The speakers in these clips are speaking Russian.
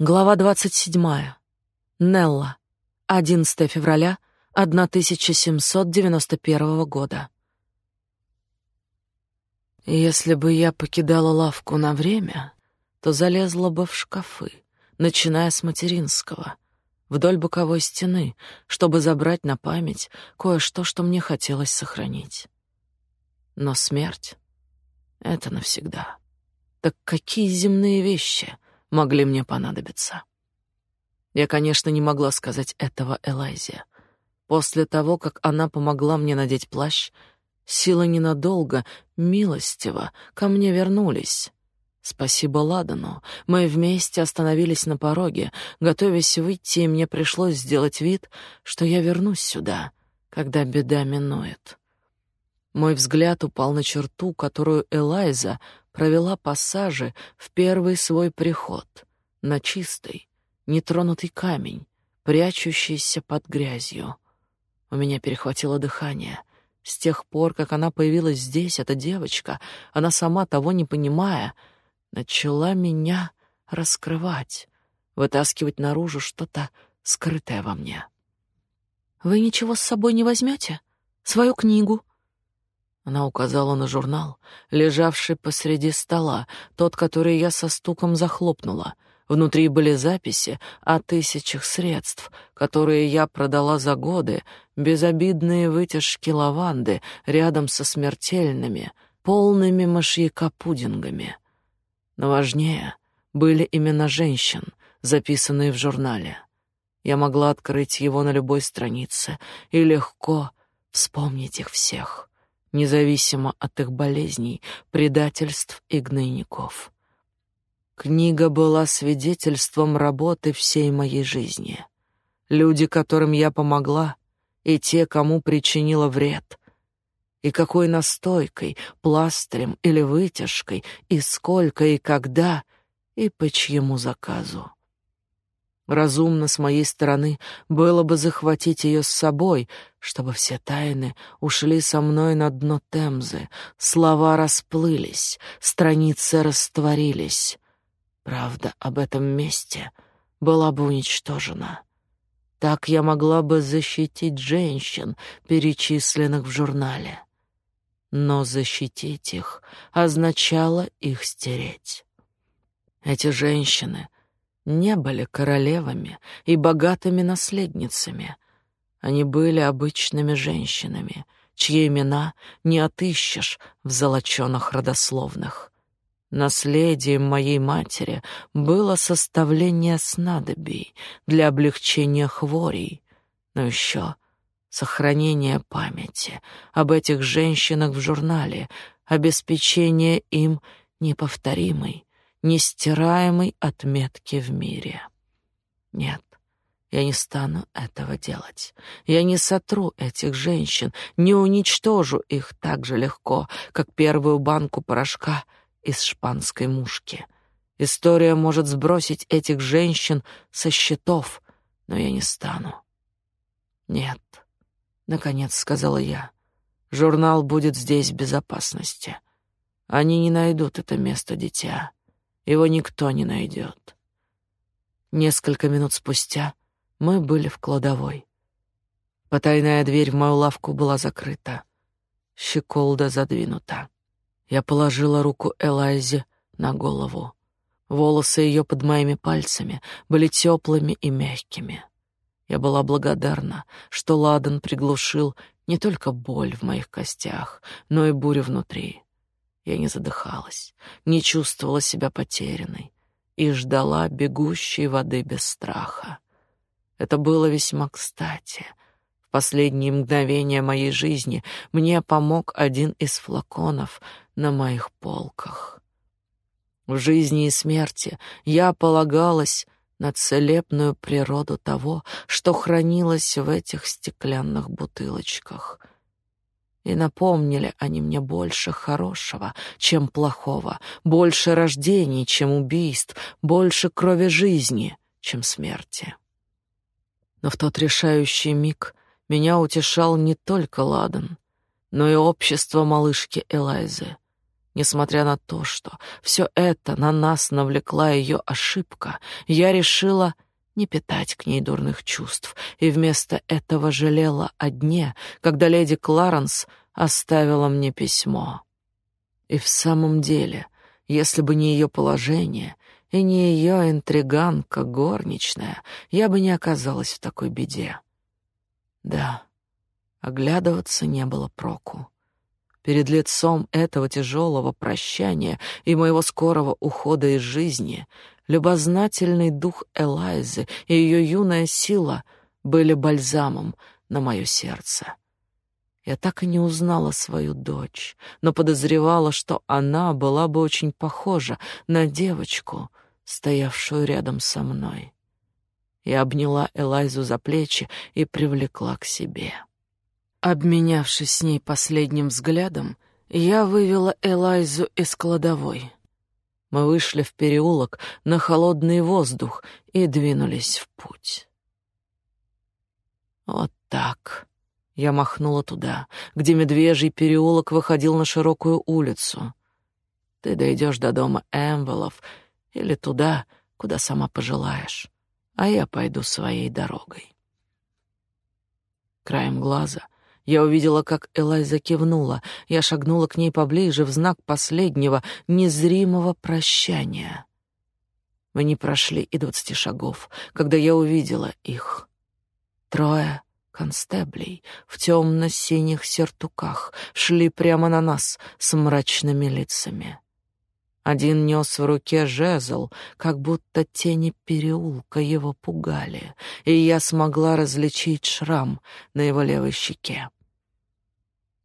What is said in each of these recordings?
Глава 27. Нелла. 11 февраля 1791 года. Если бы я покидала лавку на время, то залезла бы в шкафы, начиная с материнского, вдоль боковой стены, чтобы забрать на память кое-что, что мне хотелось сохранить. Но смерть — это навсегда. Так какие земные вещи — могли мне понадобиться. Я, конечно, не могла сказать этого Элайзе. После того, как она помогла мне надеть плащ, силы ненадолго, милостиво, ко мне вернулись. Спасибо Ладану. Мы вместе остановились на пороге, готовясь выйти, и мне пришлось сделать вид, что я вернусь сюда, когда беда минует. Мой взгляд упал на черту, которую Элайза провела пассажи в первый свой приход, на чистый, нетронутый камень, прячущийся под грязью. У меня перехватило дыхание. С тех пор, как она появилась здесь, эта девочка, она сама того не понимая, начала меня раскрывать, вытаскивать наружу что-то скрытое во мне. Вы ничего с собой не возьмете? Свою книгу? Она указала на журнал, лежавший посреди стола, тот, который я со стуком захлопнула. Внутри были записи о тысячах средств, которые я продала за годы, безобидные вытяжки лаванды рядом со смертельными, полными мышьяка-пудингами. Но важнее были имена женщин, записанные в журнале. Я могла открыть его на любой странице и легко вспомнить их всех независимо от их болезней, предательств и гнойников. Книга была свидетельством работы всей моей жизни. Люди, которым я помогла, и те, кому причинила вред, и какой настойкой, пластырем или вытяжкой, и сколько и когда, и по чьему заказу. Разумно с моей стороны было бы захватить ее с собой, чтобы все тайны ушли со мной на дно Темзы, слова расплылись, страницы растворились. Правда об этом месте была бы уничтожена. Так я могла бы защитить женщин, перечисленных в журнале. Но защитить их означало их стереть. Эти женщины не были королевами и богатыми наследницами. Они были обычными женщинами, чьи имена не отыщешь в золочёных родословных. Наследием моей матери было составление снадобий для облегчения хворей, но еще сохранение памяти об этих женщинах в журнале, обеспечение им неповторимой, нестираемой отметки в мире. Нет, я не стану этого делать. Я не сотру этих женщин, не уничтожу их так же легко, как первую банку порошка из шпанской мушки. История может сбросить этих женщин со счетов, но я не стану. Нет, наконец сказала я. Журнал будет здесь в безопасности. Они не найдут это место, дитя. Его никто не найдет. Несколько минут спустя мы были в кладовой. Потайная дверь в мою лавку была закрыта. Щеколда задвинута. Я положила руку Элайзе на голову. Волосы ее под моими пальцами были теплыми и мягкими. Я была благодарна, что Ладан приглушил не только боль в моих костях, но и бурю внутри. Я не задыхалась, не чувствовала себя потерянной и ждала бегущей воды без страха. Это было весьма кстати. В последние мгновения моей жизни мне помог один из флаконов на моих полках. В жизни и смерти я полагалась на целебную природу того, что хранилось в этих стеклянных бутылочках — и напомнили они мне больше хорошего, чем плохого, больше рождений, чем убийств, больше крови жизни, чем смерти. Но в тот решающий миг меня утешал не только Ладан, но и общество малышки Элайзы. Несмотря на то, что все это на нас навлекла ее ошибка, я решила не питать к ней дурных чувств, и вместо этого жалела о дне, когда леди Кларенс оставила мне письмо. И в самом деле, если бы не ее положение и не ее интриганка горничная, я бы не оказалась в такой беде. Да, оглядываться не было проку. Перед лицом этого тяжелого прощания и моего скорого ухода из жизни любознательный дух Элайзы и ее юная сила были бальзамом на мое сердце. Я так и не узнала свою дочь, но подозревала, что она была бы очень похожа на девочку, стоявшую рядом со мной. Я обняла Элайзу за плечи и привлекла к себе. Обменявшись с ней последним взглядом, я вывела Элайзу из кладовой. Мы вышли в переулок на холодный воздух и двинулись в путь. Вот так. Я махнула туда, где медвежий переулок выходил на широкую улицу. Ты дойдешь до дома Эмвелов или туда, куда сама пожелаешь, а я пойду своей дорогой. Краем глаза я увидела, как Элайза кивнула. Я шагнула к ней поближе в знак последнего, незримого прощания. Мы не прошли и двадцати шагов, когда я увидела их. Трое констеблей в темно-синих сертуках шли прямо на нас с мрачными лицами. Один нес в руке жезл, как будто тени переулка его пугали, и я смогла различить шрам на его левой щеке.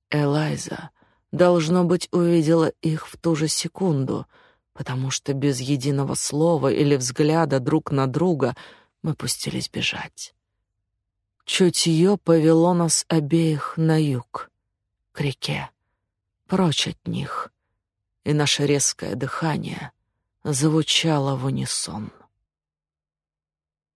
Элайза, должно быть, увидела их в ту же секунду, потому что без единого слова или взгляда друг на друга мы пустились бежать. Чутье повело нас обеих на юг, к реке, прочь от них — и наше резкое дыхание звучало в унисон.